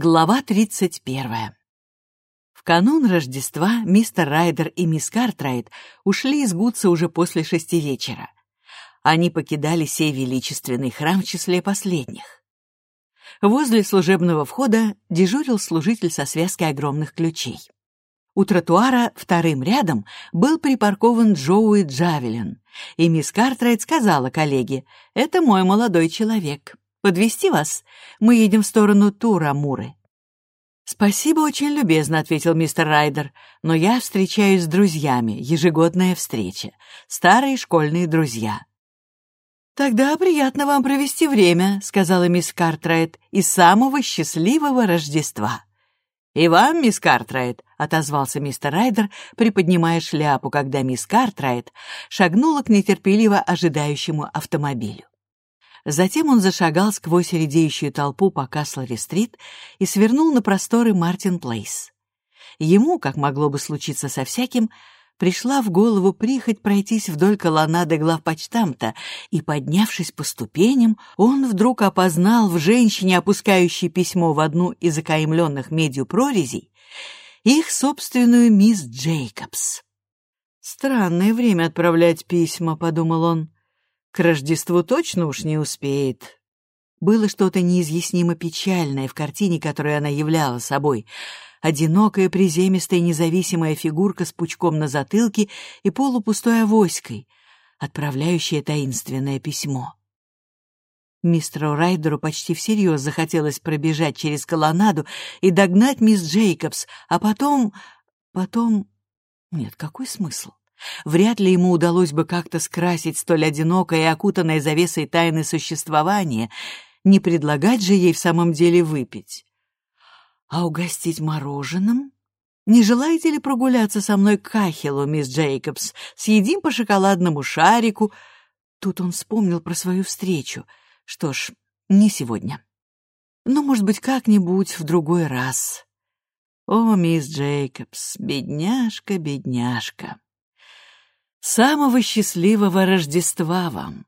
Глава 31. В канун Рождества мистер Райдер и мисс Картрайт ушли из Гудса уже после шести вечера. Они покидали сей величественный храм в числе последних. Возле служебного входа дежурил служитель со связкой огромных ключей. У тротуара вторым рядом был припаркован Джоуи Джавелин, и мисс Картрайт сказала коллеге, «Это мой молодой человек». Подвести вас? Мы едем в сторону Тура, Муры». «Спасибо, очень любезно», — ответил мистер Райдер, «но я встречаюсь с друзьями, ежегодная встреча, старые школьные друзья». «Тогда приятно вам провести время», — сказала мисс Картрайт, «и самого счастливого Рождества». «И вам, мисс Картрайт», — отозвался мистер Райдер, приподнимая шляпу, когда мисс Картрайт шагнула к нетерпеливо ожидающему автомобилю. Затем он зашагал сквозь редеющую толпу по Каслери-стрит и свернул на просторы Мартин-Плейс. Ему, как могло бы случиться со всяким, пришла в голову прихоть пройтись вдоль колоннады главпочтамта, и, поднявшись по ступеням, он вдруг опознал в женщине, опускающей письмо в одну из окаемленных медью прорезей, их собственную мисс Джейкобс. «Странное время отправлять письма», — подумал он. К Рождеству точно уж не успеет. Было что-то неизъяснимо печальное в картине, которую она являла собой. Одинокая, приземистая, независимая фигурка с пучком на затылке и полупустой авоськой, отправляющая таинственное письмо. Мистеру Райдеру почти всерьез захотелось пробежать через колоннаду и догнать мисс Джейкобс, а потом... потом... Нет, какой смысл? Вряд ли ему удалось бы как-то скрасить столь одинокое и окутанное завесой тайны существование, не предлагать же ей в самом деле выпить. А угостить мороженым? Не желаете ли прогуляться со мной к Кахелу, мисс Джейкобс? Съедим по шоколадному шарику. Тут он вспомнил про свою встречу. Что ж, не сегодня. Но, может быть, как-нибудь в другой раз. О, мисс Джейкобс, бедняжка, бедняжка. Самого счастливого Рождества вам!